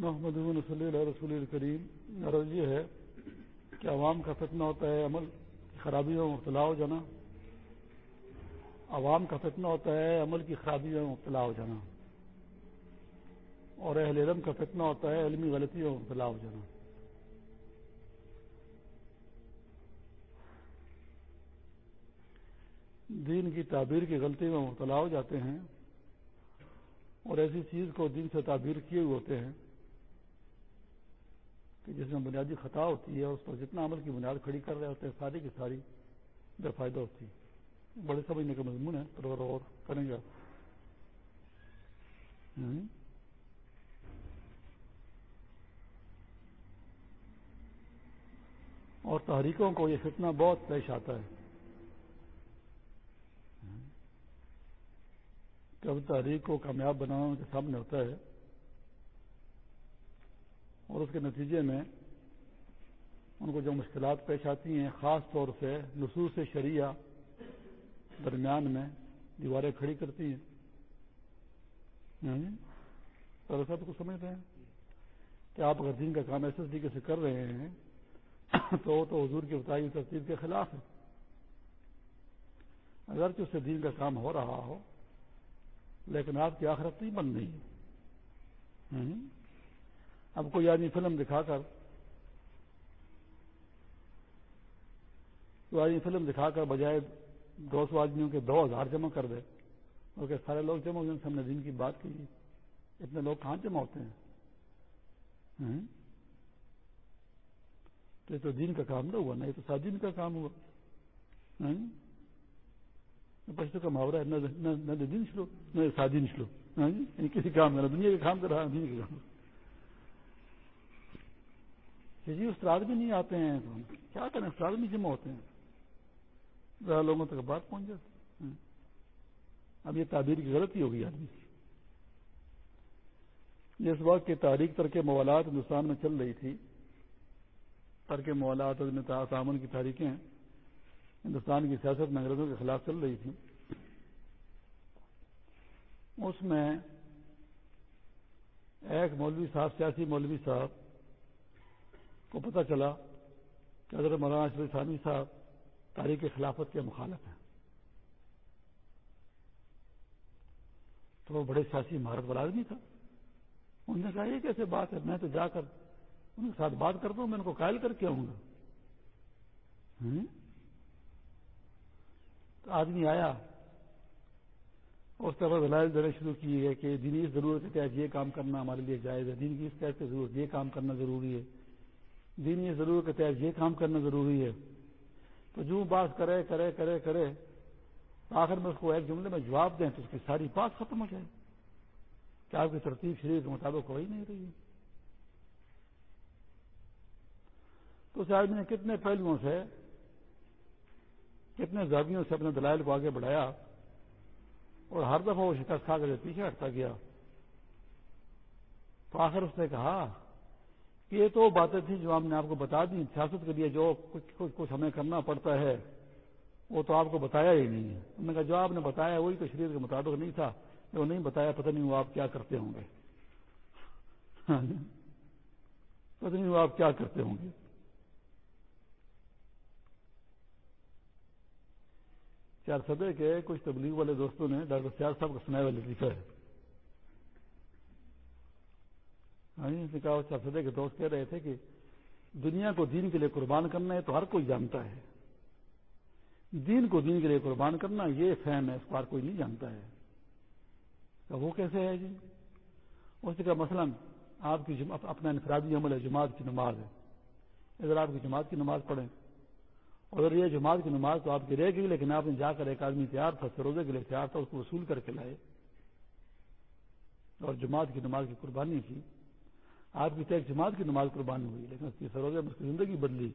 محمد صلی اللہ رسول الکریم، عرض یہ ہے کہ عوام کا فتنہ ہوتا ہے، عمل کی خرابیوں میں مبتلا ہو جانا۔ عوام کا فتنہ ہوتا ہے، عمل کی خرابیوں میں مبتلا ہو جانا۔ اور اہل علم کا فتنہ ہوتا ہے، علمی غلطیوں میں مبتلا ہو جانا۔ دین کی تعبیر کی غلطی میں مبتلا ہو جاتے ہیں اور ایسی چیز کو دین سے تعبیر کیے ہوئے ہوتے ہیں۔ کہ جس میں بنیادی خطا ہوتی ہے، اس پر جتنا عمل کی بنیاد کھڑی کر رہے ہوتے ہیں، ساری کی ساری بے فائدہ ہوتی ہے۔ بڑے سمجھنے کا مضمون ہے پر اور کریں گے اور تحریکوں کو یہ فتنہ بہت پیش آتا ہے۔ کب تحریک کو کامیاب بنانا ان کے سامنے ہوتا ہے۔ اور اس کے نتیجے میں ان کو جو مشکلات پیش آتی ہیں، خاص طور سے نصوص شریعہ درمیان میں دیواریں کھڑی کرتی ہیں۔ صاحب کو سمجھتے ہیں؟ کہ آپ اگر دین کا کام ایسے طریقے سے کر رہے ہیں، تو تو حضور کی بتائی ترتیب کے خلاف ہے۔ اگرچہ اس سے دین کا کام ہو رہا ہو، لیکن آپ کی آخرت نہیں بن رہی۔ ہے اب کوئی آدمی فلم دکھا کر کوئی آدمی فلم دکھا کر بجائے دو سو آدمیوں کے دو ہزار جمع کر دے اور کہ سارے لوگ جمع ہوئے ہم نے دین کی بات کی۔ اتنے لوگ کہاں جمع ہوتے ہیں؟ تو یہ تو دین کا کام نہ ہوا، نہ یہ تو سادین کا کام ہوا۔ پشتو کا محاورہ ہے، نہ دین چلو نہ سادین چلو یعنی کسی کام کرنا دنیا کے کام کر رہا دین کے کام۔ جی استاد بھی نہیں آتے ہیں کیا کریں؟ استاد بھی جمع ہوتے ہیں۔ ذرا لوگوں تک بات پہنچ جاتی۔ ہاں۔ اب یہ تعبیر کی غلطی ہوگی آدمی جس وقت کی تاریخ ترک موالات ہندوستان میں چل رہی تھی۔ ترک موالات اور تعامن کی تاریخیں ہندوستان کی سیاست میں انگریزوں کے خلاف چل رہی تھی۔ اس میں ایک مولوی صاحب، سیاسی مولوی صاحب کو پتہ چلا کہ حضرت مولانا اشرف ثانوی صاحب تاریخ خلافت کے مخالف ہیں۔ تو وہ بڑے سیاسی مہارت والا آدمی تھا۔ انہوں نے کہا، یہ کیسے بات ہے؟ میں تو جا کر ان کے ساتھ بات کرتا ہوں، میں ان کو قائل کر کے آؤں گا۔ تو آدمی آیا اس طرح دلائل دینے شروع کی ہے کہ دینی ضرورت کے تحت یہ کام کرنا ہمارے لیے جائز ہے، دین کی اس طرح ضرورت یہ کام کرنا ضروری ہے۔ دینی ضرورت کے تحت یہ کام کرنا ضروری ہے۔ تو جو بات کرے کرے کرے کرے آخر میں اس کو ایک جملے میں جواب دیں تو اس کی ساری بات ختم ہو جائے۔ کہ آپ کی ترتیب شریر کے مطابق ہو ہی نہیں رہی۔ ہے تو اس آدمی نے کتنے پہلوؤں سے، کتنے زاویوں سے اپنے دلائل کو آگے بڑھایا۔ اور ہر دفعہ وہ شکست کھا کر پیچھے ہٹتا گیا۔ تو آخر اس نے کہا یہ تو باتیں تھیں جو ہم نے آپ کو بتا دی، سیاست کے لیے جو کچھ کچھ کچھ ہمیں کرنا پڑتا ہے، وہ تو آپ کو بتایا ہی نہیں ہے۔ انہوں نے کہا جو آپ نے بتایا وہی تو شریر کے مطابق نہیں تھا۔ جو نہیں بتایا، پتہ نہیں وہ آپ کیا کرتے ہوں گے۔ ہاں جی۔ پتہ نہیں وہ آپ کیا کرتے ہوں گے۔ چار سدے کے کچھ تبلیغ والے دوستوں نے ڈاکٹر سیار صاحب کو سنایا والے لکھا ہے۔ ہاں جی کہا چار کے دوست کہہ رہے تھے کہ دنیا کو دین کے لیے قربان کرنا ہے تو ہر کوئی جانتا ہے۔ دین کو دین کے لیے قربان کرنا یہ فہم ہے، اس کو ہر کوئی نہیں جانتا ہے۔ تو وہ کیسے ہے جی؟ اس کا مثلا آپ کی اپنا انفرادی عمل ہے، جماعت کی نماز ہے۔ اگر آپ کی جماعت کی نماز پڑھیں، اگر یہ جماعت کی نماز تو آپ کی رہ گئی لیکن آپ نے جا کر ایک آدمی تیار تھا سروزے کے لیے تیار تھا، اس کو وصول کر کے لائے۔ اور جماعت کی نماز کی قربانی کی۔ آپ کی تو ایک جماعت کی نماز قربانی ہوئی، لیکن اس کی سروزے میں اس کی زندگی بدلی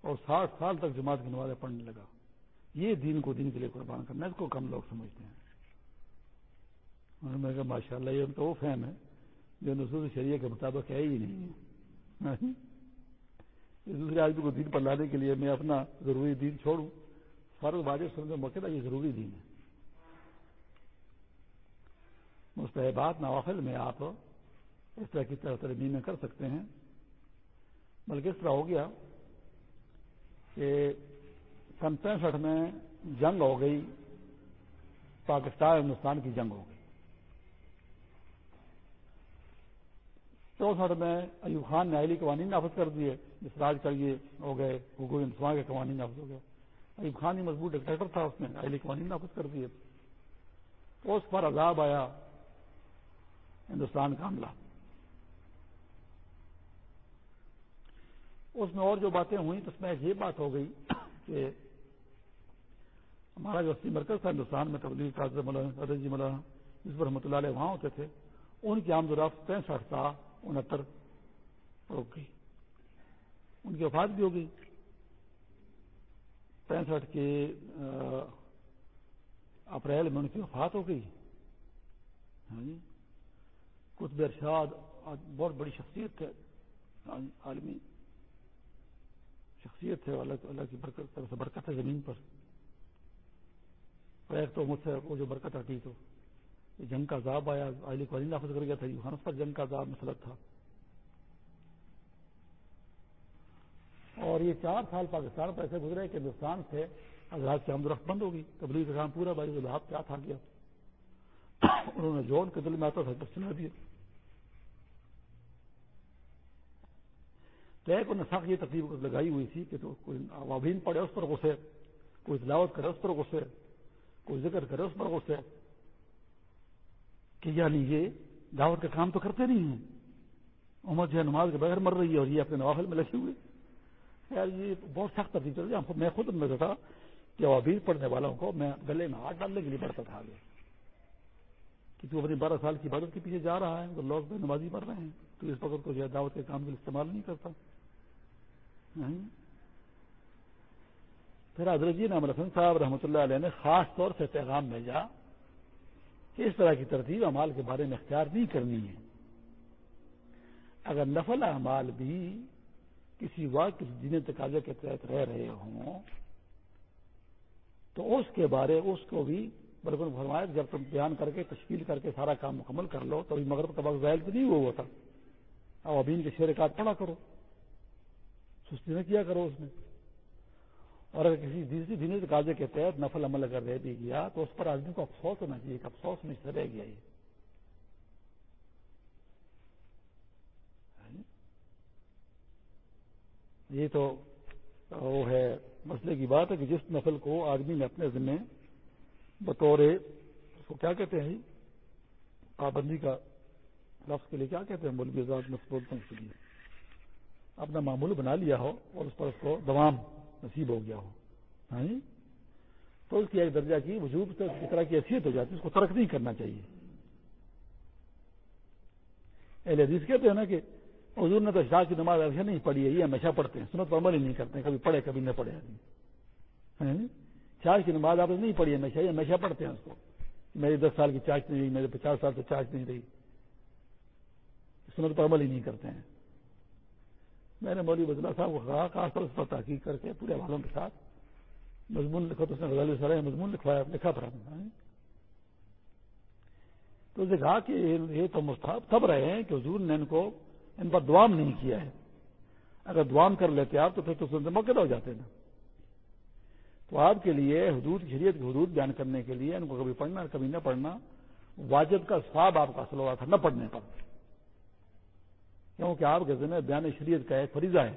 اور ساٹھ سال تک جماعت کی نمازیں پڑھنے لگا۔ یہ دین کو دین کے لیے قربان کرنا، اس کو کم لوگ سمجھتے ہیں۔ میں کہا ماشاء اللہ یہ تو وہ فہم ہے جو نصوص شریعہ کے مطابق ہے ہی نہیں۔ ہے دوسرے آدمی کو دین پر لانے کے لیے میں اپنا ضروری دین چھوڑوں۔ فاروق واضح سننے موقع یہ ضروری دین ہے۔ مستحبات نوافل میں آپ اس طرح کی طرح ترمیمیں کر سکتے ہیں۔ بلکہ اس طرح ہو گیا کہ سن پینسٹھ میں جنگ ہو گئی، پاکستان ہندوستان کی جنگ ہو گئی۔ چونسٹھ میں ایوب خان نے آئلی قوانین نافذ کر دیے جس راج کا یہ ہو گئے، حقوق انسان کے قوانین نافذ ہو گئے۔ ایوب خان ہی مضبوط ڈکٹیٹر تھا، اس نے آئلی قوانین نافذ کر دیے۔ اس پر عذاب آیا، ہندوستان کا حملہ۔ اس میں اور جو باتیں ہوئیں تو اس میں یہ بات ہو گئی کہ ہمارا جو اسی مرکز تھا ہندوستان میں تبدیل مولانا جی مولانا اس پر رحمۃ اللہ علیہ وہاں ہوتے تھے، ان کی آمد و رفت پینسٹھ تھا انہتر رک گئی۔ ان کی وفات بھی ہو گئی۔ پینسٹھ کے اپریل میں ان کی وفات ہو گئی۔ ہاں جی؟ قطب ارشاد بہت بڑی شخصیت ہے عالمی۔ شخصیت ہے، اللہ اللہ کی برکت سے برکت ہے زمین پر۔ ایک تو مجھ سے وہ جو برکت آتی تو جنگ کا عذاب آیا۔ علی کو علی نافذ کر گیا تھا یوہانس پر جنگ کا عذاب مسلط تھا۔ اور یہ چار سال پاکستان پر ایسے گزرے کہ ہندوستان سے آزاد کی آمد رفت بند ہوگی تبلیغ کا کام پورا، بھائی الحاب کیا تھا گیا انہوں نے جوڑ کے دل میں آتا تھا بس چلا دیا۔ تو نے سخت یہ تکلیف لگائی ہوئی تھی کہ تو کوئی عوابین پڑے اس پر غصے، کوئی تلاوت کرے اس پر غصے، کوئی ذکر کرے اس پر غصے، کہ یعنی یہ دعوت کا کام تو کرتے نہیں ہیں۔ عمر جو ہے نماز کے بغیر مر رہی ہے اور یہ اپنے نوافل میں لگے ہوئے۔ خیر، یہ بہت سخت ترتیب چل رہی میں خود میں تھا کہ ابھی پڑھنے والوں کو میں گلے میں ہاتھ ڈالنے کے لیے بڑھتا تھا آگے۔ کہ تو اپنی بارہ سال کی عبادت کے پیچھے جا رہا ہے، تو لوگ بے نمازی پڑھ رہے ہیں۔ تو اس وقت کو جو ہے دعوت کے کام کے لیے استعمال نہیں کرتا۔ ہاں؟ پھر حضرت جی نام رسن صاحب رحمۃ اللہ علیہ نے خاص طور سے پیغام بھیجا کہ اس طرح کی ترتیب امال کے بارے میں اختیار نہیں کرنی ہے۔ اگر نفل اعمال بھی کسی واقع دین تقاضے کے تحت رہ رہے ہوں، تو اس کے بارے اس کو بھی بربن فرمائے جب تم بیان کر کے، تشکیل کر کے سارا کام مکمل کر لو، تو مغرب کا وقت ظاہر تو نہیں ہوا تھا۔ اب ابھی ان کے شیر کاٹ پڑا کرو۔ سستی نہ کیا کرو اس میں۔ اور اگر کسی دوسری دینی تقاضے کے تحت نفل عمل اگر رہ بھی گیا، تو اس پر آدمی کو افسوس ہونا چاہیے کہ افسوس میں سے رہ گیا یہ۔ یعنی یہ تو وہ ہے مسئلے کی بات ہے کہ جس نسل کو آدمی نے اپنے ذمے بطور اس کو کیا کہتے ہیں؟ پابندی کا لفظ کے لیے کیا کہتے ہیں؟ مولوی آزاد بولتے ہیں اس لیے اپنا معمول بنا لیا ہو اور اس پر اس کو دوام نصیب ہو گیا ہو۔ ہاں جی؟ تو اس کی ایک درجہ کی وجوب اس طرح کی حیثیت ہو جاتی ہے، اس کو ترک نہیں کرنا چاہیے۔ اہل حدیث کہتے ہیں نا کہ حضور نے تو شاہ کی نماز ایسے نہیں پڑھی ہے، یہ ہمیشہ پڑھتے ہیں، سنت پر عمل ہی نہیں کرتے، کبھی پڑھے، کبھی نہ پڑھے آدمی۔ ہاں جی؟ چارج کی نماز آپ نے نہیں پڑھی ہمیشہ، یہ ہمیشہ پڑھتے ہیں اس کو۔ میری دس سال کی چارج نہیں رہی، میرے پچاس سال سے چارج نہیں رہی۔ سنت پر عمل ہی نہیں کرتے ہیں۔ میں نے مولوی بدلا صاحب کو کہا خاص طور اس پر تحقیق کر کے پورے والوں کے ساتھ مضمون لکھا تو اس نے غزال سرائے مضمون لکھوایا لکھا پڑا تو اسے کہا کہ یہ تو مستحب تب رہے ہیں کہ حضور نے ان کو ان پر دعام نہیں کیا ہے۔ اگر دعام کر لیتے آپ تو پھر تو سنتے موقع ہو جاتے نا۔ تو آپ کے لیے حدود شریعت کی حدود بیان کرنے کے لیے ان کو کبھی پڑھنا کبھی نہ پڑھنا واجب کا سواب آپ کا اصل ہوا تھا نہ پڑھنے پر۔ کیونکہ آپ کے ذمہ بیان شریعت کا ایک فریضہ ہے۔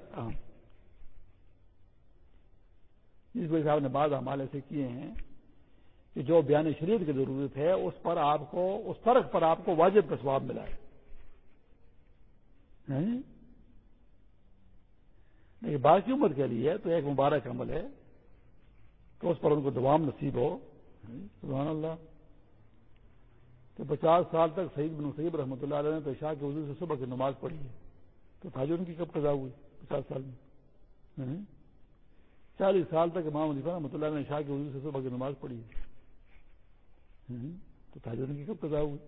جس وجہ سے آپ نے بعض اعمال ایسے کیے ہیں کہ جو بیان شریعت کی ضرورت ہے اس پر آپ کو اس فرق پر آپ کو واجب کا سواب ملا ہے۔ لیکن باقی عمر کے لیے تو ایک مبارک عمل ہے تو اس پر ان کو دوام نصیب ہو۔ سبحان اللہ۔ کہ پچاس سال تک سعید بن سعید رحمۃ اللہ علیہ نے تو شاہ کے وزیر سے صبح کی نماز پڑھی ہے۔ تو تاج ان کی کب قضا ہوئی پچاس سال میں؟ چالیس سال تک امام علیفہ رحمۃ اللہ نے شاہ کے وزیر سے صبح کی نماز پڑھی ہے۔ تو تاج ان کی کب قضا ہوئی؟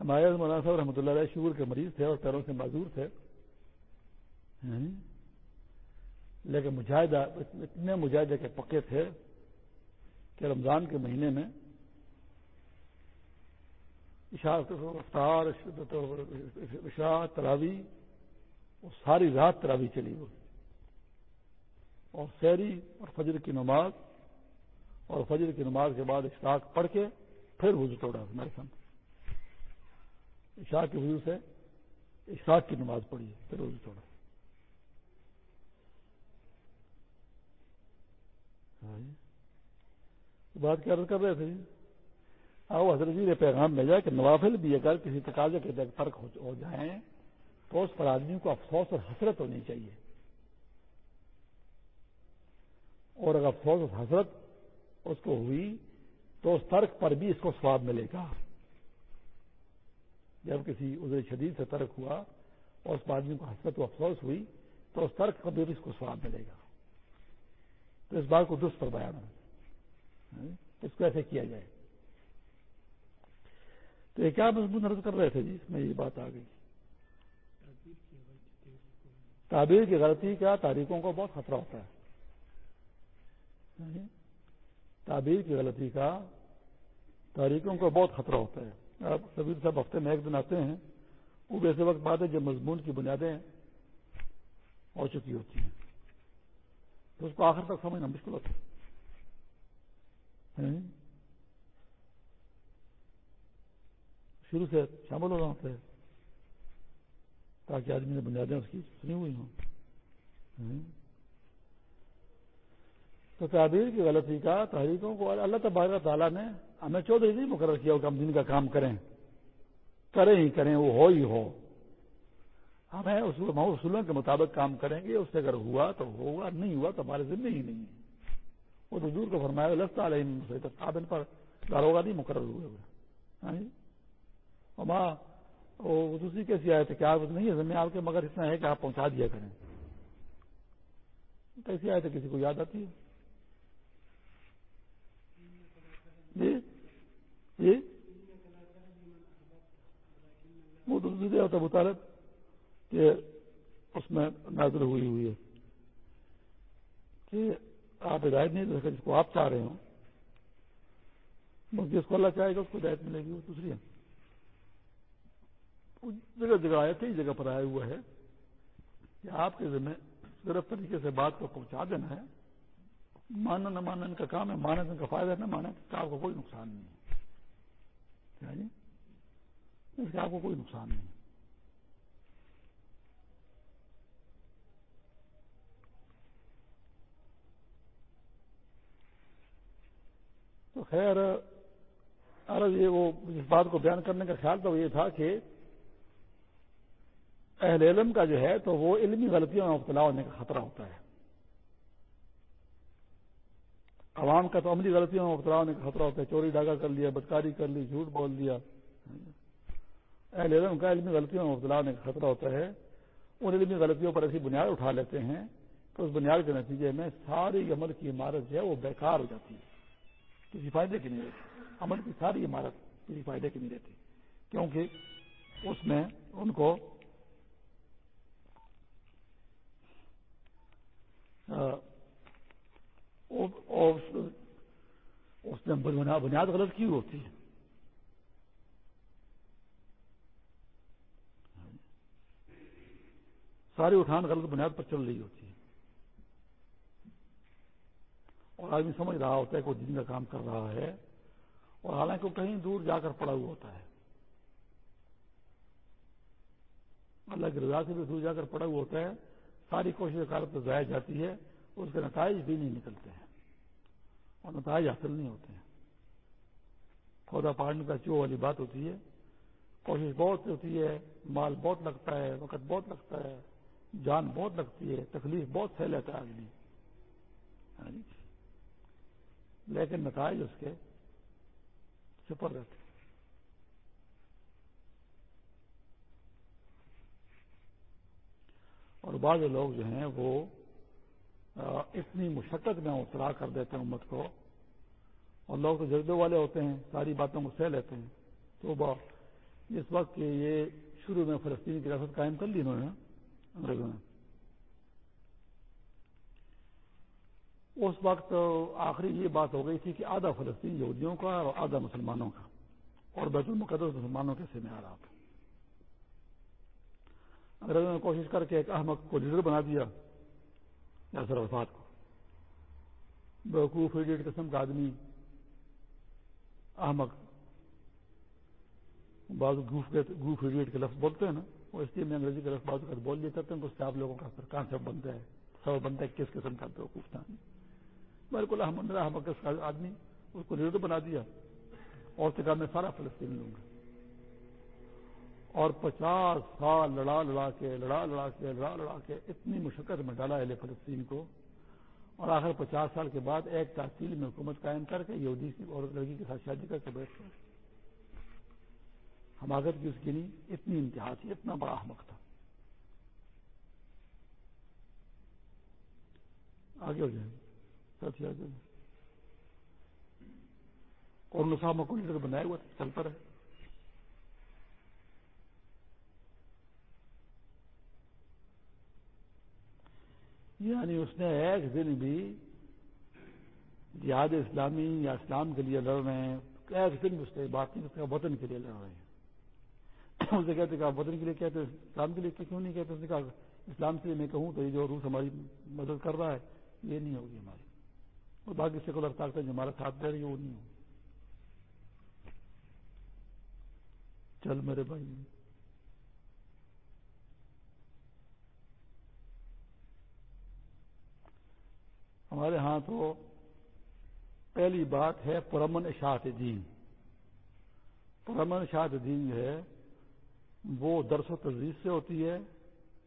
ہمارے مولانا صاحب رحمۃ اللہ علیہ شور کے مریض تھے اور پیروں سے معذور تھے۔ لیکن مجاہدہ اتنے مجاہدے کے پکے تھے کہ رمضان کے مہینے میں افطار عشاء تراوی وہ ساری رات تراوی چلی ہوئی۔ اور سیری اور فجر کی نماز، اور فجر کی نماز کے بعد اشتاق پڑھ کے پھر وضو توڑا ہمارے سامنے عشاء کی وضو سے اشراق کی نماز پڑھی، پھر وضو توڑا ہاں جی۔ ہاں جی۔ بات کیا کر رہے تھے جی؟ آؤ حضرت جی نے پیغام بھیجا کہ نوافل بھی اگر کسی تقاضے کے فرق ہو جائیں تو اس پر آدمی کو افسوس اور حسرت ہونی چاہیے۔ اور اگر افسوس اور حسرت اس کو ہوئی تو اس ترک پر بھی اس کو سواب ملے گا۔ جب کسی عذر شدید سے ترک ہوا اور اس آدمی کو حسرت و افسوس ہوئی تو اس ترک پر بھی اس کو سواب ملے گا۔ تو اس بات کو درست پر بیان ہے اس کو ایسے کیا جائے۔ تو یہ کیا مضمون عرض کر رہے تھے جی؟ اس میں یہ بات آ گئی۔ تعبیر کی غلطی کا تاریخوں کو بہت خطرہ ہوتا ہے۔ تعبیر کی غلطی کا تاریخوں کو بہت خطرہ ہوتا ہے۔ آپ سبیر صاحب ہفتے میں ایک دن آتے ہیں وہ ایسے وقت بات ہے جب مضمون کی بنیادیں ہو چکی ہوتی ہیں۔ تو اس کو آخر تک سمجھنا مشکل ہوتا ہے۔ شروع سے شامل ہو رہا ہوتا ہے تاکہ آدمی نے بنیادیں اس کی سنی ہوئی ہوں۔ تو تعبیر کی غلطی کا تحریکوں کو اللہ تبارک تعالیٰ نے ہمیں چودھری نہیں مقرر کیا کہ ہم دن کا کام کریں۔ کریں ہی کریں، وہ ہو ہی ہو۔ ہمیں اصولوں کے مطابق کام کریں گے، اس سے اگر ہوا تو ہوگا، نہیں ہوا تو ہمارے ذمہ ہی نہیں ہے۔ وہ تو دور کو فرمایا لستا علیہ ان پر داروگا نہیں مقرر ہوئے ہوئے۔ ہاں جی۔ وہ دوسری کیسی آئے تھے کہ آپ نہیں ہے ذمہ آپ کے، مگر اتنا ہے کہ آپ پہنچا دیا کریں۔ کیسی آئے تھے کسی کو یاد آتی ہے جی؟ جی؟ وہ دوسری ہوتا مطالب کہ اس میں نازل ہوئی ہوئی ہے کہ آپ ہدایت نہیں دے جس کو آپ چاہ رہے ہوں جس کو اللہ چاہے گا اس کو ہدایت ملے گی، وہ دوسری ہے۔ جگہ جگہ آیا کئی جگہ پر آیا ہوا ہے کہ آپ کے ذمہ صرف طریقے سے بات کو پہنچا دینا ہے۔ ماننا، نہ ماننا ان کا کام ہے، ماننا ان کا فائدہ نہ مانا آپ کو کوئی نقصان نہیں ہے۔ اس کا آپ کو کوئی نقصان نہیں تو خیر، عرض یہ وہ اس بات کو بیان کرنے کا خیال تو یہ تھا کہ اہل علم کا جو ہے تو وہ علمی غلطیوں میں مبتلا ہونے کا خطرہ ہوتا ہے۔ عوام کا تو عملی غلطیوں میں مبتلا ہونے کا خطرہ ہوتا ہے۔ چوری، ڈاکہ کر لیا، بدکاری کر لی، جھوٹ بول دیا۔ اہل علم کا علمی غلطیوں میں مبتلا ہونے کا خطرہ ہوتا ہے۔ ان علمی غلطیوں پر ایسی بنیاد اٹھا لیتے ہیں تو اس بنیاد کے نتیجے میں ساری عمل کی عمارت جو ہے وہ بیکار ہو جاتی ہے۔ کسی فائدے کی نہیں رہتی عمل کی ساری عمارت کسی فائدے کی نہیں رہتی کیونکہ اس میں ان کو اس نے بنیاد غلط کی ہوتی ہے؟ ساری اٹھان غلط بنیاد پر چل رہی ہوتی ہے اور آدمی سمجھ رہا ہوتا ہے کوئی دن کا کام کر رہا ہے اور حالانکہ وہ کہیں دور جا کر پڑا ہوا ہوتا ہے۔ اللہ کی رضا سے بھی دور جا کر پڑا ہوا ہوتا ہے۔ ساری کوشش کارت ضائع جاتی ہے اس کے نتائج بھی نہیں نکلتے ہیں۔ اور نتائج حاصل نہیں ہوتے ہیں۔ پودا پاڑنے کا چو والی بات ہوتی ہے۔ کوشش بہت ہوتی ہے۔ مال بہت لگتا ہے۔ وقت بہت لگتا ہے۔ جان بہت لگتی ہے۔ تکلیف بہت سہ لیتا ہے آدمی۔ ہاں جی۔ لیکن نتائج اس کے سپر رہتے اور بعض لوگ جو ہیں وہ اتنی مشقت میں اترا کر دیتے ہیں امت کو۔ اور لوگ تو جذبے والے ہوتے ہیں، ساری باتوں کو سہ لیتے ہیں۔ تو جس وقت یہ شروع میں فلسطین کی ریاست قائم کر لی انہوں نے، انگریزوں نے۔ اس وقت آخری یہ بات ہو گئی تھی کہ آدھا فلسطین یہودیوں کا اور آدھا مسلمانوں کا اور بیت المقدس مسلمانوں کے سے میں آ رہا تھا انگریزوں نے کوشش کر کے ایک احمد کو لیڈر بنا دیا یاسر عرفات کو، بیوقوف ایڈیٹ قسم کا آدمی احمد بعض گوف ایڈیٹ کے لفظ بولتے ہیں نا، وہ اس لیے میں انگریزی کے لفظ بعض بول لیے کرتے ہیں تو اس سے آپ لوگوں کا کہاں بنتا ہے سب بنتا ہے کس قسم کا بیوقوف تھا۔ بالکل احمد احمد کا آدمی، اس کو لیڈر بنا دیا اور کہا میں سارا فلسطین لوں گا۔ اور پچاس سال لڑا لڑا کے، لڑا لڑا کے، لڑا لڑا کے اتنی مشقت میں ڈالا اہل فلسطین کو۔ اور آخر پچاس سال کے بعد ایک تحصیل میں حکومت قائم کر کے یہودی اور لڑکی کے ساتھ شادی کر کے بیٹھ گئے۔ حماقت کی اس کی نہیں، اتنی انتہا تھی، اتنا بڑا احمق تھا۔ آگے ہو جائیں۔ ساتھی آگے اور نسامہ کو لیڈر بنایا ہوا چلتا رہے یعنی اس نے ایک دن بھی جہاد اسلامی یا اسلام کے لیے لڑ رہے ہیں۔ ایک دن بھی اس نے بات نہیں، اس کا وطن کے لیے لڑ رہے ہیں۔ اسے کہتے کہ آپ وطن کے لیے کہتے اسلام کے لیے کیوں نہیں کہتے؟ اس نے کہا اسلام کے لیے میں کہوں تو یہ جو روس ہماری مدد کر رہا ہے، یہ نہیں ہوگی ہماری۔ اور باقی سیکولر طاقتیں جو ہمارا ساتھ دے رہی ہے، وہ نہیں ہوگی چل میرے بھائی۔ ہمارے ہاں تو پہلی بات ہے پرمن اشاعت دین۔ پرمن اشاعت دین جو ہے، وہ درس و تدریس سے ہوتی ہے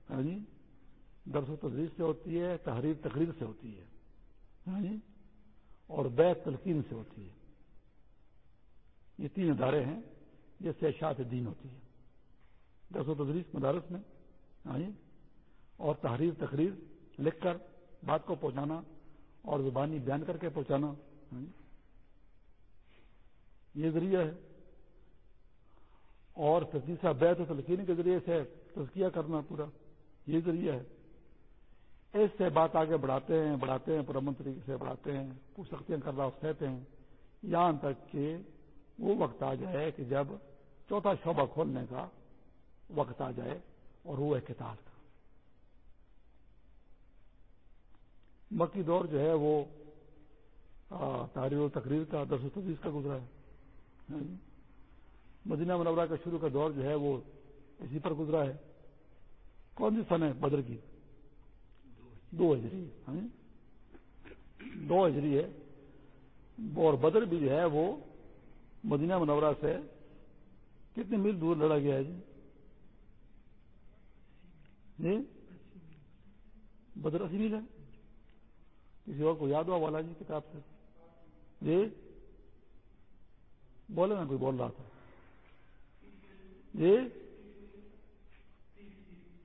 ہاں جی؟ درس و تدریس سے ہوتی ہے، تحریر تقریر سے ہوتی ہے ہاں جی؟ اور بیت تلقین سے ہوتی ہے۔ یہ تین ادارے ہیں جس سے اشاعت دین ہوتی ہے۔ درس و تدریس مدارس میں اور تحریر تقریر لکھ کر بات کو پہنچانا اور زبانی بیان کر کے پہنچانا۔ یہ ذریعہ ہے۔ اور تجیسہ بیت و تلقین کے ذریعے سے تزکیہ کرنا پورا۔ یہ ذریعہ ہے۔ اس سے بات آگے بڑھاتے ہیں بڑھاتے ہیں پرامن طریقے سے بڑھاتے ہیں، پوچھ سکتے ہیں کر رہا کہتے ہیں، یہاں تک کہ وہ وقت آ جائے کہ جب چوتھا شعبہ کھولنے کا وقت آ جائے اور وہ ہے کتاب کا مکی دور جو ہے وہ تحریر و تقریر کا دس و تدیس کا گزرا ہے۔ ہاں جی۔ مدینہ منورہ کا شروع کا دور جو ہے وہ اسی پر گزرا ہے۔ کون سی سن ہے بدر کی؟ دو ہجری ہاں دو ہجری ہے۔ اور بدر بھی جو ہے وہ مدینہ منورہ سے کتنے میل دور لڑا گیا ہے جی؟ جی؟ بدر اسی میل ہے۔ کسی اور کو یاد ہوا والا جی کتاب سے؟ جی؟ بولے نا، کوئی بول رہا تھا۔ جی؟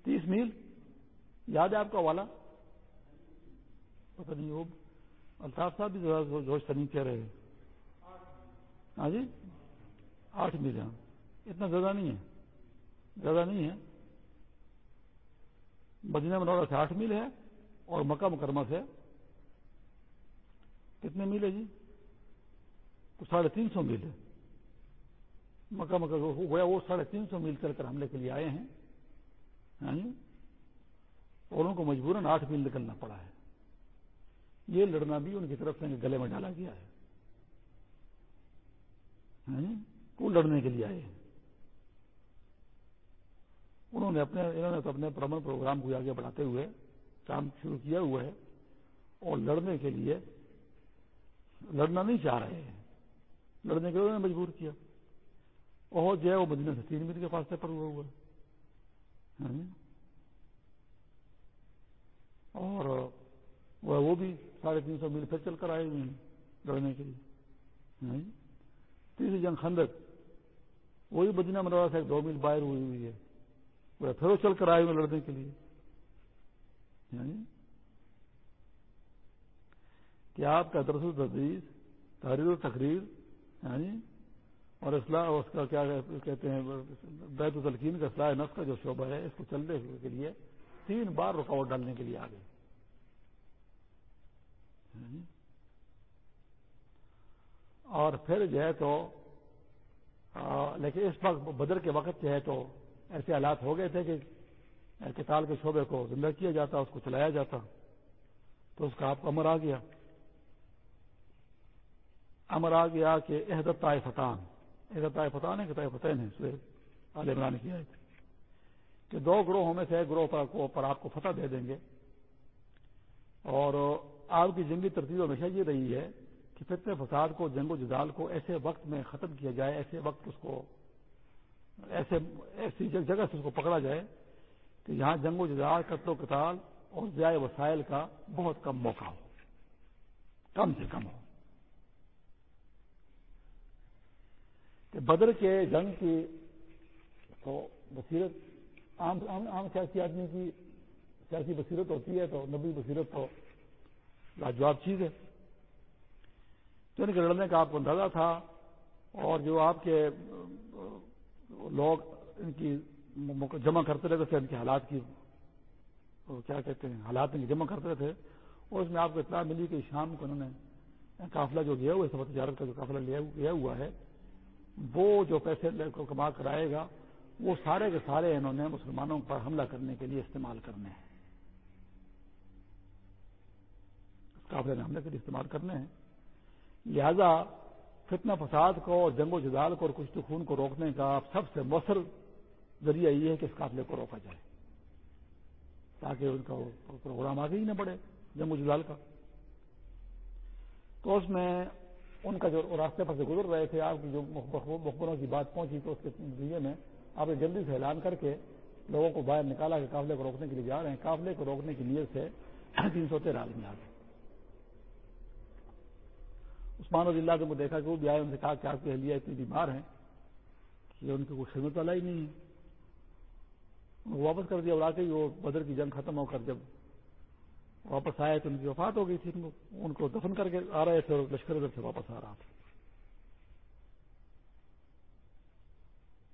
تیس میل۔ یاد ہے آپ کا والا؟ پتہ نہیں وہ الطاف صاحب بھی جوش تنی کہہ رہے ہیں۔ ہاں جی؟ آٹھ میل ہاں۔ اتنا زیادہ نہیں ہے۔ زیادہ نہیں ہے۔ مدینہ منورہ سے آٹھ میل ہے اور مکہ مکرمہ سے کتنے میل ہے جی؟ تو ساڑھے تین سو میل ہے۔ مکہ مکہ گویا وہ ساڑھے تین سو میل چل کر حملے کے لیے آئے ہیں۔ ہاں جی؟ اور ان کو مجبوراً آٹھ میل نکلنا پڑا ہے۔ یہ لڑنا بھی ان کی طرف سے گلے میں ڈالا گیا ہے۔ ہاں؟ وہ لڑنے کے لیے آئے ہیں؟ انہوں نے اپنے، انہوں نے تو اپنے پرمن پروگرام کو آگے بڑھاتے ہوئے کام شروع کیا ہوا ہے اور لڑنے کے لیے لڑنا نہیں چاہ رہے ہیں۔ لڑنے کے لیے انہوں نے مجبور کیا۔ اور جو ہے وہ مدینہ سے تین میل کے فاصلے پر ہوا ہوا۔ ہاں؟ جی؟ اور وہ بھی ساڑھے تین سو میل پھر چل کر آئے ہوئے ہیں لڑنے کے لیے۔ تیسری جنگ خندق۔ وہی مدینہ مروا سے دو میل باہر ہوئی ہوئی ہے۔ وہ پھر وہ چل کر آئے ہوئے لڑنے کے لیے۔ کہ آپ کا درس و تدریس تحریر و تقریر یعنی اور اصلاح اس کا کیا کہتے ہیں، بیت و تلقین کا اصلاح نفس کا جو شعبہ ہے، اس کو چلنے کے لیے تین بار رکاوٹ ڈالنے کے لیے آگے یعنی اور پھر جو ہے تو لیکن اس وقت بدر کے وقت جو ہے تو ایسے حالات ہو گئے تھے کہ کتال کے شعبے کو زندہ کیا جاتا، اس کو چلایا جاتا، تو اس کا آپ کو امر آ گیا۔ امر آ گیا کہ احدت طائے فتان احدت طائے فتان ہے کہ طائے فتح نے عال عمران کیا ہے کہ دو گروہوں میں سے ایک گروہ پر آپ کو فتح دے دیں گے۔ اور آپ کی جنگی ترتیب ہمیشہ یہ رہی ہے کہ فتنے فساد کو، جنگ و جدال کو ایسے وقت میں ختم کیا جائے، ایسے وقت اس کو، ایسے، ایسی جگہ سے اس کو پکڑا جائے کہ یہاں جنگ و جدال، قتل و قتال اور ضیاء وسائل کا بہت کم موقع ہو، کم سے کم ہو۔ کہ بدر کے جنگ کی تو بصیرت عام عام سیاسی آدمی کی سیاسی بصیرت ہوتی ہے تو نبی بصیرت تو لاجواب چیز ہے۔ جن کے لڑنے کا آپ کو اندازہ تھا اور جو آپ کے لوگ ان کی جمع کرتے رہتے تھے، ان کے حالات کی کیا کہتے ہیں، حالات ان کی جمع کرتے تھے۔ اور اس میں آپ کو اطلاع ملی کہ شام کو انہوں نے قافلہ جو گیا ہوا ہے سب تجارت کا جو قافلہ لیا ہوا ہے، وہ جو پیسے کما کر آئے گا، وہ سارے کے سارے انہوں نے مسلمانوں پر حملہ کرنے کے لیے استعمال کرنے ہیں۔ قافلے نے حملے کے لیے استعمال کرنے ہیں۔ لہذا فتنہ فساد کو اور جنگ و جدال کو اور کچھ خون کو روکنے کا سب سے مؤثر ذریعہ یہ ہے کہ اس قافلے کو روکا جائے۔ تاکہ ان کا پروگرام آگے ہی نہ بڑھے جنگ و جدال کا۔ تو اس میں ان کا جو راستے پر سے گزر رہے تھے، آپ کی جو مخبروں کی بات پہنچی تو اس کے نتیجے میں آپ نے جلدی سے اعلان کر کے لوگوں کو باہر نکالا کہ قافلے کو روکنے کے لیے جا رہے ہیں۔ قافلے کو روکنے کی نیت سے تین سو تیرہ آدمی آ گئے۔ عثمان رضی اللہ کو دیکھا کہ وہ بھی آئے ان سے کہا کہ آپ کی اہلیہ اتنی بیمار ہیں کہ ان کی کوئی خدمت والا ہی نہیں ہے۔ واپس کر دیا اور آ کے وہ بدر کی جنگ ختم ہو کر جب واپس آئے تو ان کی وفات ہو گئی تھی، ان کو دفن کر کے آ رہے تھے اور لشکر ادھر سے واپس آ رہا تھا۔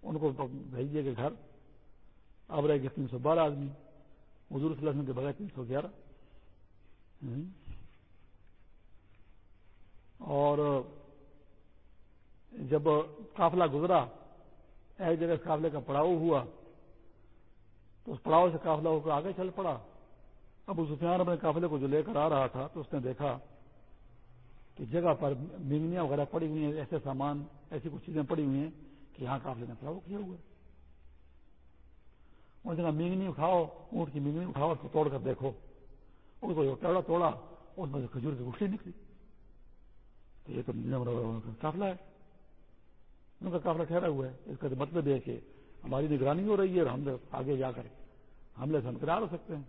ان کو بھیج دیا کہ گھر۔ اب رہے گئے تین سو بارہ آدمی۔ حضور صلی اللہ علیہ وسلم کے بغیر تین سو گیارہ اور جب قافلہ گزرا ایک جگہ اس قافلے کا پڑاؤ ہوا، تو اس پڑاؤ سے قافلہ ہو کر آگے چل پڑا۔ اب اس سفیان اپنے قافلے کو جو لے کر آ رہا تھا، تو اس نے دیکھا کہ جگہ پر مینگنیاں وغیرہ پڑی ہوئی ہیں، ایسے سامان، ایسی کچھ چیزیں پڑی ہوئی ہیں کہ یہاں قافلے نے پڑاؤ کیا ہوا۔ اور جگہ مینگنی اٹھاؤ، اونٹ کی مینگنی اٹھاؤ، اس کو توڑ کر دیکھو۔ اس کو ٹوڑا توڑا، اس میں سے کھجور کی گٹھی نکلی۔ تو یہ تو قافلہ ہے۔ ان کا قافلہ ٹھہرا ہوا ہے۔ اس کا مطلب یہ کہ ہماری نگرانی ہو رہی ہے اور ہم آگے جا کر حملے سے ہم تیار ہو سکتے ہیں۔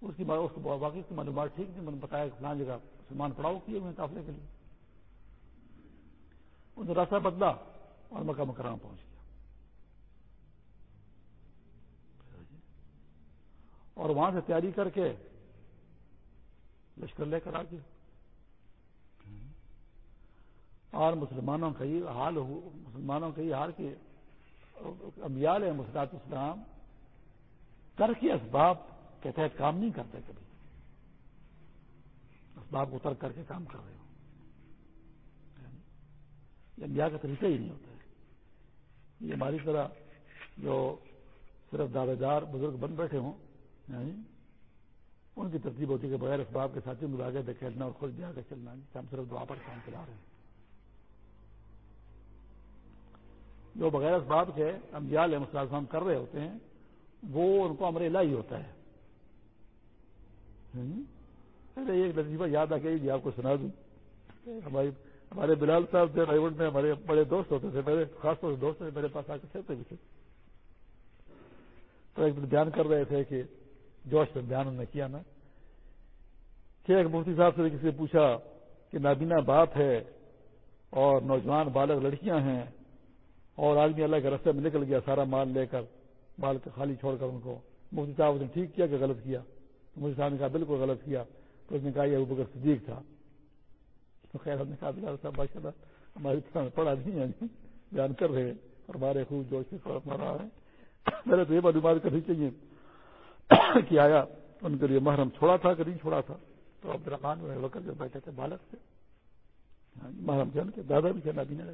اس کی اس کو باقی کی معلومات ٹھیک تھی۔ میں نے بتایا کہ فلاں جگہ سلمان پڑاؤ کیے ہوئے قافلے کے لیے۔ نے راستہ بدلا اور مکہ مکرام پہنچ گیا۔ اور وہاں سے تیاری کر کے لشکر لے کر آ گیا اور مسلمانوں کا یہ حال مسلمانوں کا یہ حال کہ امیال ہے مسلاط اسلام ترک اسباب کے تحت کام نہیں کرتے کبھی۔ اسباب کو ترک کر کے کام کر رہے ہو یہ انبیاء کا طریقہ ہی نہیں ہوتا ہے۔ یہ ہماری طرح جو صرف دعوے دار بزرگ بن بیٹھے ہوں یعنی ان کی ترتیب ہوتی ہے کہ بغیر اسباب کے ساتھیوں کو آگے کھیلنا اور خود بھی آگے چلنا، ہم صرف دعا پر کام چلا رہے ہیں۔ جو بغیر اسباب کے امبیال مسلم کر رہے ہوتے ہیں، وہ ان کو امر ہی ہوتا ہے۔ ایک لطیفہ یاد آ گئی آپ کو سنا دوں۔ ہماری ہمارے بلال صاحب تھے ڈرائیور میں ہمارے بڑے دوست ہوتے تھے، میرے خاص طور سے دوست میرے پاس آ کے تھے بھی تھے۔ تو ایک بیان کر رہے تھے کہ جوش میں بیان انہوں نے کیا نا۔ کہ ایک مفتی صاحب سے کسی سے پوچھا کہ نابینا باپ ہے اور نوجوان بالغ لڑکیاں ہیں اور آدمی اللہ کے رستے میں نکل گیا سارا مال لے کر بال خالی چھوڑ کر ان کو۔ مفتی صاحب نے ٹھیک کیا کہ غلط کیا۔ مفتی صاحب نے کہا بالکل غلط کیا۔ تو اس نے کہا یہ بکر صدیق تھا۔ تو خیر ہم نے کہا بلال صاحب بادشاہ ہماری طرح پڑھا نہیں ہے یعنی بیان کر رہے اور ہمارے خوب جوش سے رہا ہے۔ میرے تو یہ معلومات کرنی چاہیے کہ آیا ان کے لیے محرم چھوڑا تھا کہ نہیں چھوڑا تھا؟ تو عبد الرحمان وقت جو بیٹھے تھے بالک سے۔ ہاں جی، محرم کے دادا بھی تھے نابینا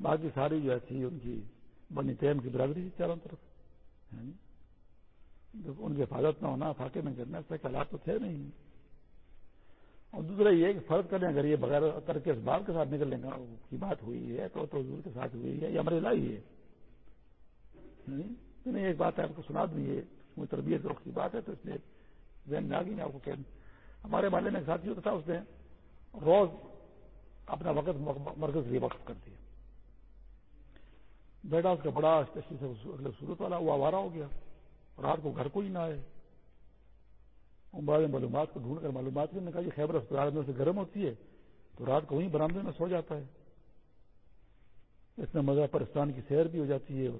باقی ساری جو ہے تھی ان کی بنی تیم کی برادری تھی چاروں طرف یعنی ان کی حفاظت نہ ہونا، فاقے میں گرنا ایسے حالات تو تھے نہیں۔ اور دوسرا یہ کہ فرض کریں، اگر یہ بغیر ترک اس بات کے ساتھ نکلنے کی بات ہوئی ہے، تو حضور کے ساتھ ہوئی ہے یہ ہمارے لائی ہے۔ یعنی نہیں، ایک بات ہے آپ کو سنا دوں یہ کوئی تربیت روک کی بات ہے، تو اس لیے ذہن میں آ گئی، میں آپ کو کہ ہمارے محلے میں ساتھی ہوتا تھا، اس نے روز اپنا وقت، مرکز لیے وقت کر دیا۔ بیٹا اس کا بڑا اگلے صورت والا، وہ آوارا ہو گیا۔ رات کو گھر کو ہی نہ آئے۔ بعد معلومات کو ڈھونڈ کر، معلومات نے کہا کہ خیبر اسپتال میں سے گرم ہوتی ہے، تو رات کو وہیں برامدے میں سو جاتا ہے۔ اس میں مزہ پرستان کی سیر بھی ہو جاتی ہے اور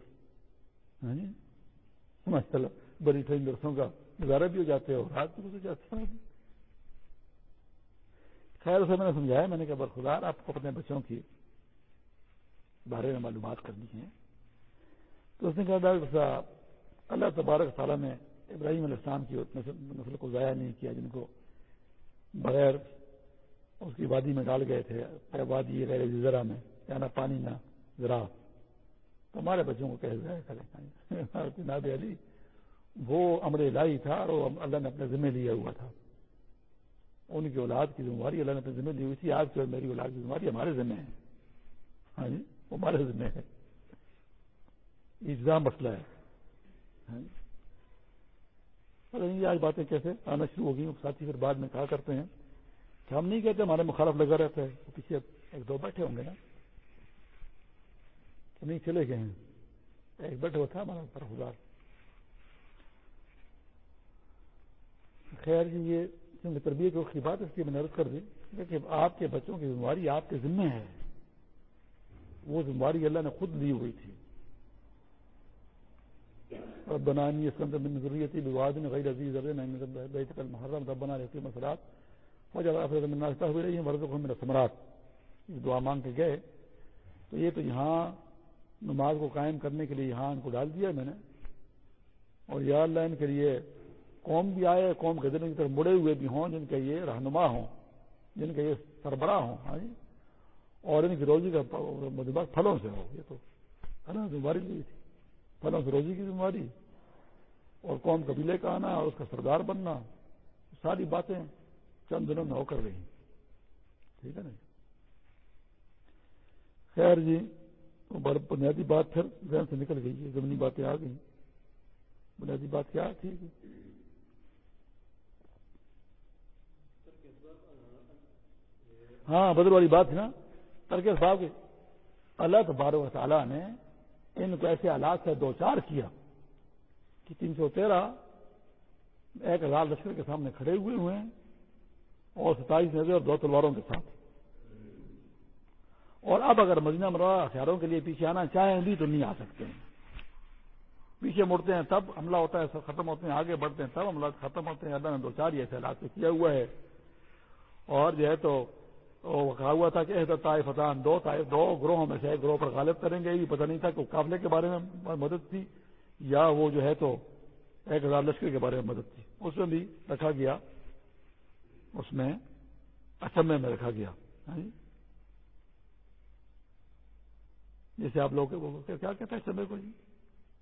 ہاں جی؟ ماشاء اللہ بڑی ٹھنڈ درسوں کا نظارہ بھی ہو جاتے ہیں اور رات بھی گزر جاتا ہے۔ خیر، اسے میں نے سمجھایا، میں نے کہا برخدار آپ کو اپنے بچوں کی بارے میں معلومات کرنی ہے تو اس نے کہا ڈاکٹر صاحب اللہ تبارک تعالیٰ نے ابراہیم علیہ السلام کی نسل کو ضائع نہیں کیا، جن کو بغیر اس کی وادی میں ڈال گئے تھے وادی غیر ذرا میں یا نہ پانی نہ ذرا ہمارے بچوں کو کیسے ضائع کریں؟ ناب علی، وہ امر الہی تھا اور وہ اللہ نے اپنے ذمہ لیا ہوا تھا۔ ان کی اولاد کی ذمہ داری اللہ نے اپنے ذمہ لی ہوئی تھی، آج کی اور میری اولاد کی ذمہ داری ہمارے ذمہ ہے۔ ہاں جی؟ وہ ہمارے ذمہ ہے۔ الزام مسئلہ ہے۔ ہاں جی۔ آج باتیں کیسے آنا شروع ہو گئی ساتھی پھر بعد میں کہا کرتے ہیں کہ ہم نہیں کہتے ہمارے مخالف لگا رہتا ہے۔ تو پیچھے ایک دو بیٹھے ہوں گے نا۔ کہ نہیں چلے گئے ہیں۔ ایک بیٹھے ہوا تھا ہمارا طرفدار خیر جی یہ تربیت کی بات اس کی میں نے کر دی۔ کہ آپ کے بچوں کی ذمہ داری آپ کے ذمے ہے۔ وہ ذمہ داری اللہ نے خود لی ہوئی تھی۔ ربنا انی اسلمت من ذریتی بواد غیر عزیز ربنا انی بیت المحرم، ربنا رہتی مسلات وجہ افراد من الناس تحوی رہی ہیں ورزقهم من الثمرات۔ دعا مانگ کے گئے۔ تو یہ تو یہاں نماز کو قائم کرنے کے لیے یہاں ان کو ڈال دیا میں نے۔ اور یا اللہ ان کے لیے قوم بھی آئے، قوم کے دن کی طرف مڑے ہوئے بھی ہوں، جن کے یہ رہنما ہوں، جن کے یہ سربراہ ہوں۔ ہاں جی۔ اور یعنی ان کی روزی کا مجموعہ پھلوں سے ہو، یہ تو بیماری لی تھی۔ پھلوں سے روزی کی بیماری۔ اور قوم قبیلے کا آنا اور اس کا سردار بننا، ساری باتیں چند دنوں میں ہو کر رہی ٹھیک ہے نا؟ خیر جی بنیادی بات پھر ذہن سے نکل گئی ہے زمینی باتیں آ گئی بنیادی بات کیا تھی؟ ہاں بدر والی بات تھی نا۔ ترکیز صاحب اللہ تبارک تعالیٰ نے ان کو ایسے حالات سے دو چار کیا کہ تین سو تیرہ ایک ہزار لشکر کے سامنے کھڑے ہوئے ہوئے ہیں اور ستائیس نظر اور دو تلواروں کے ساتھ۔ اور اب اگر مدینہ مروا ہتھیاروں کے لیے پیچھے آنا چاہیں بھی تو نہیں آ سکتے ہیں۔ پیچھے مڑتے ہیں تب حملہ ہوتا ہے، سب ختم ہوتے ہیں، آگے بڑھتے ہیں، تب حملہ ختم ہوتے ہیں۔ اللہ نے دو چار ایسے حالات سے کیا ہوا ہے۔ اور جو ہے تو اور کہا ہوا تھا کہ طائف فتح دو طائف، دو گروہوں میں سے ایک گروہ پر غالب کریں گے، یہ پتہ نہیں تھا کہ قافلے کے بارے میں مدد تھی یا وہ جو ہے تو ایک ہزار لشکر کے بارے میں مدد تھی۔ اس میں بھی رکھا گیا، اس میں اچمے میں رکھا گیا۔ ہاں جی؟ جیسے آپ لوگ کیا کہتے ہیں اچمے کو جی؟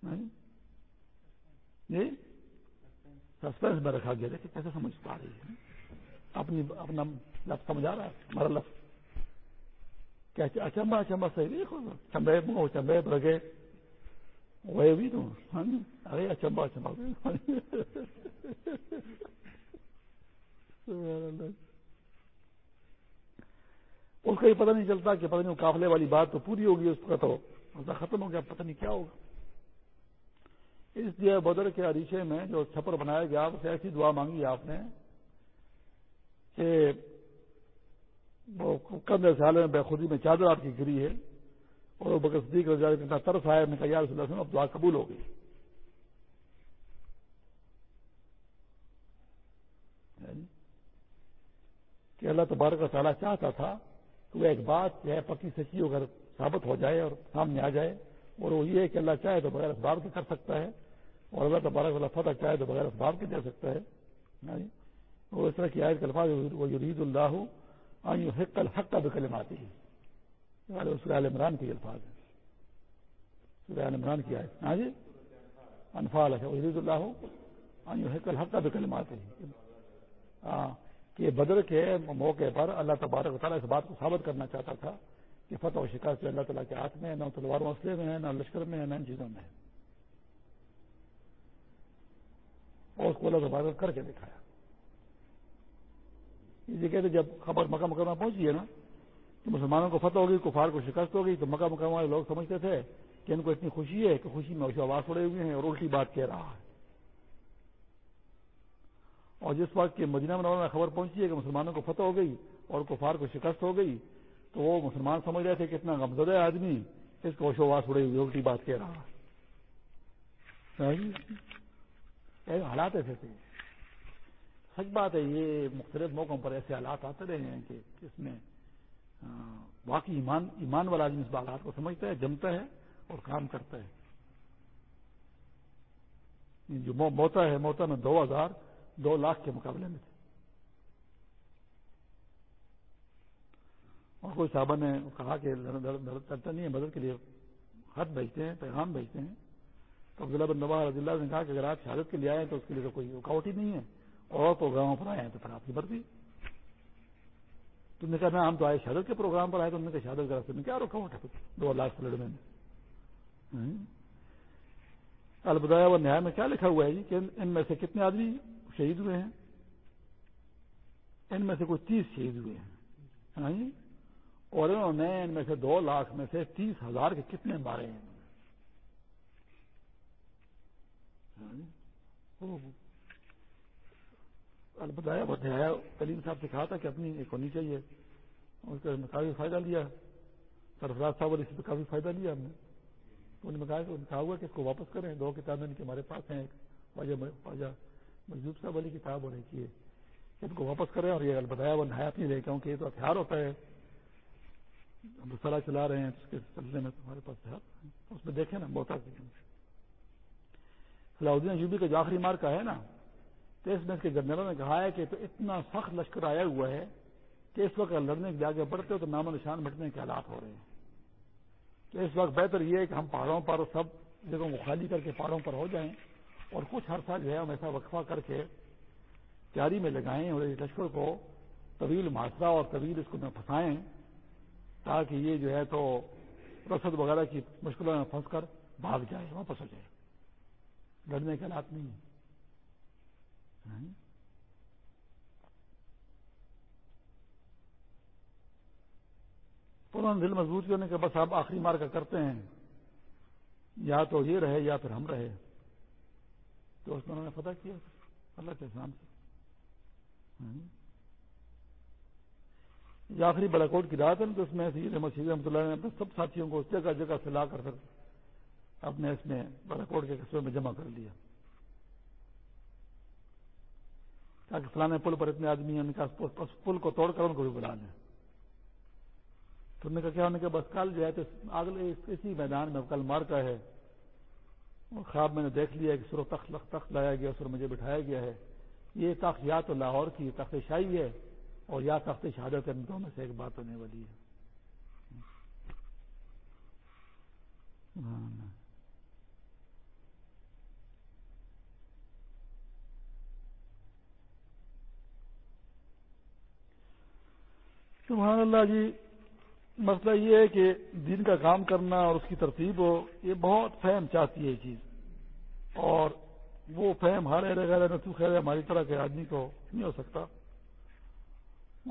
ہاں جی؟, جی؟ سسپینس میں رکھا گیا۔ دیکھیں کیسے سمجھ پا رہی ہے۔ اپنی، اپنا لفظ سمجھا رہا ہے ہمارا لفظ۔ کیا اچمبا اچھا، اچمبا صحیح دیکھو چمبے منہ چمبے برگے وہ بھی تو ہاں جی۔ ارے اچھا، اچمبا اچمبا اس کا یہ پتہ نہیں چلتا کہ پتہ نہیں قافلے والی بات تو پوری ہوگی، اس کا تو ختم ہو گیا، پتہ نہیں کیا ہوگا۔ اس لیے بدر کے عریشے میں جو چھپر بنایا گیا اسے ایسی دعا مانگی آپ نے کہ وہ کم سال میں بے خودی میں چادر آپ کی گری ہے اور وہ بکر صدیق رضا اتنا طرف آیا میں کہا رسول اللہ اب دعا قبول ہو گئی۔ یعنی کہ اللہ تبارک کا تعالیٰ چاہتا تھا کہ وہ ایک بات جو ہے پکی سچی اگر ثابت ہو جائے اور سامنے آ جائے۔ اور وہ یہ ہے کہ اللہ چاہے تو بغیر اخبار کے کر سکتا ہے، اور اللہ تبارک اللہ فتح چاہے تو بغیر اخبار کے دے سکتا ہے۔ یعنی وہ اس طرح کی آیت الفاظ وہ یرید اللہ حق الحق کا بھی کلم آتی ہے سرال عمران کے الفاظ ہیں. سرال عمران کی آئے ہاں جی؟ انفال ہے. عزیز اللہ ہو کل حق کا بھی کلمات ہے ہاں کہ بدر کے موقع پر اللہ تبارک و تعالیٰ اس بات کو ثابت کرنا چاہتا تھا کہ فتح و شکست اللہ تعالیٰ کے ہاتھ میں نہ تلوار مسئلے میں ہے، نہ لشکر میں ہے، نہ ان چیزوں میں ہے۔ اور اس کو اللہ تبارک کر کے دکھایا۔ یہ کہتے جب خبر مکہ مکرمہ پہنچی ہے نا، تو مسلمانوں کو فتح ہوگی، کفار کو شکست ہوگی، تو مکہ مکرمہ والے لوگ سمجھتے تھے کہ ان کو اتنی خوشی ہے کہ خوشی میں اسے آواز پڑے ہوئے ہیں اور الٹی بات کہہ رہا ہے۔ اور جس وقت کہ مدینہ منورہ میں خبر پہنچی ہے کہ مسلمانوں کو فتح ہو گئی اور کفار کو شکست ہو گئی، تو وہ مسلمان سمجھ رہے تھے کہ اتنا غمزدہ آدمی اس کو آواز اڑے ہوئی الٹی بات کہہ رہا ہے۔ حالات ایسے تھے۔ سچ بات ہے، یہ مختلف موقعوں پر ایسے حالات آتے رہے ہیں کہ اس میں واقعی ایمان ایمان والا آدمی اس حالات کو سمجھتا ہے، جمتا ہے اور کام کرتا ہے۔ جو موتا ہے، موتا میں دو ہزار دو لاکھ کے مقابلے میں تھے۔ اور کوئی صاحبہ نے کہا کہ کرتا نہیں ہے مدد کے لیے خط بھیجتے ہیں، پیغام بھیجتے ہیں۔ تو عبداللہ بن نواز رضی اللہ نے کہا کہ اگر آپ شہادت کے لیے آئے تو اس کے لیے تو کوئی رکاوٹ ہی نہیں ہے۔ اور تو گاؤں پر آئے ہیں تو پھر آپ کی مرضی۔ تم نے کہا ہم تو آئے شہادت کے پروگرام پر آئے تو نے کہا شہادت کے راستے میں کیا رکاوٹ ہے دو لاکھ لڑنے میں۔ البدایا و نیا میں کیا لکھا ہوا ہے جی کہ ان میں سے کتنے آدمی شہید ہوئے ہیں؟ ان میں سے کوئی تیس شہید ہوئے ہیں۔ ہاں جی؟ اور انہوں نے ان میں سے دو لاکھ میں سے تیس ہزار کے کتنے مارے ہیں؟ ہاں جی؟ ہاں جی؟ البتایا بتایا کلیم صاحب سے کہا تھا کہ اپنی ایک ہونی چاہیے۔ اس کا کافی فائدہ لیا۔ سرفراز صاحب اور اسی پہ کافی فائدہ لیا ہم نے۔ تو انہوں نے کہا کہا ہوا کہ اس کو واپس کریں۔ دو کتابیں ہمارے پاس ہیں خواجہ مجدوب صاحب والی کتاب ہونے کی ان کو واپس کریں۔ اور یہ بتایا، وہ نہایت نہیں رہے کیونکہ یہ تو ہتھیار ہوتا ہے۔ ہم سرا چلا رہے ہیں، اس کے سلسلے میں تمہارے پاس ہتھیار اس میں دیکھیں نا، بہت صلاح الدین ایوبی کا جو آخری مار کا ہے نا تو اس میں اس کے جنرلوں نے کہا ہے کہ تو اتنا سخت لشکر آیا ہوا ہے کہ اس وقت لڑنے کے آگے بڑھتے ہو تو نام و نشان مٹنے کے حالات ہو رہے ہیں۔ تو اس وقت بہتر یہ ہے کہ ہم پہاڑوں پر سب جگہوں کو خالی کر کے پہاڑوں پر ہو جائیں اور کچھ ہر سال جو ہے ہم ایسا وقفہ کر کے تیاری میں لگائیں اور اس لشکر کو طویل محاصرہ اور طویل اس کو میں پھنسائیں تاکہ یہ جو ہے تو رسد وغیرہ کی مشکلوں میں پھنس کر بھاگ جائے، واپس ہو جائے۔ لڑنے کے حالات نہیں انہوں نے دل مضبوط کرنے کے بس آپ آخری مار کا کرتے ہیں۔ یا تو یہ رہے یا پھر ہم رہے۔ تو اس میں انہوں نے پتہ کیا۔ اللہ کے نام سے۔ یہ آخری بڑا کوٹ کی رات ہے تو اس میں سید احمد رحمۃ اللہ نے اپنے سب ساتھیوں کو جگہ جگہ سے لا کر پھر اپنے اس میں بڑا کوٹ کے قصبے میں جمع کر لیا۔ تاکہ فلانے پل پر اتنے آدمی ہیں، ان کا پل کو توڑ کر ان کو بھی بلا لیں تو نے کہا کیا انہوں نے کہا بس کل جو ہے تو اگلے اسی میدان میں کل مار کا ہے۔ اور خواب میں نے دیکھ لیا کہ سر تخت تخت لایا گیا سر مجھے بٹھایا گیا ہے۔ یہ تخت یا تو لاہور کی تخت شاہی ہے اور یا تخت شہادت ان دونوں میں سے ایک بات ہونے والی ہے۔ سبحان اللہ جی مسئلہ یہ ہے کہ دن کا کام کرنا اور اس کی ترتیب ہو، یہ بہت فہم چاہتی ہے یہ چیز۔ اور وہ فہم ہارے رہے نہ تو خیر ہماری طرح کے آدمی کو نہیں ہو سکتا۔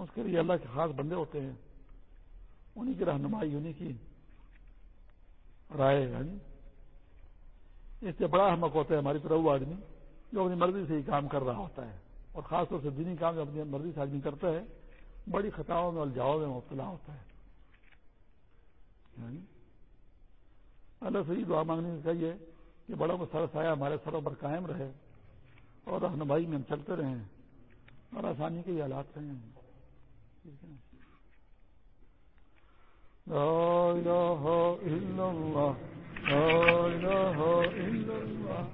اس کے لیے اللہ کے خاص بندے ہوتے ہیں۔ انہیں کی رہنمائی انہیں کی رائے یعنی اس سے بڑا احمق ہوتا ہے ہماری طرح وہ آدمی جو اپنی مرضی سے ہی کام کر رہا ہوتا ہے۔ اور خاص طور سے دینی کام جو اپنی مرضی سے آدمی کرتا ہے بڑی خطاؤں میں الجھاؤ میں مبتلا ہوتا ہے۔ یعنی اللہ صحیح دعا مانگنے سے چاہیے کہ بڑا وہ سایہ ہمارے سروں پر قائم رہے اور رہنمائی میں ہم چلتے رہیں۔ اور آسانی کے حالات رہے ہیں۔ لا إله إلا الله لا إله إلا الله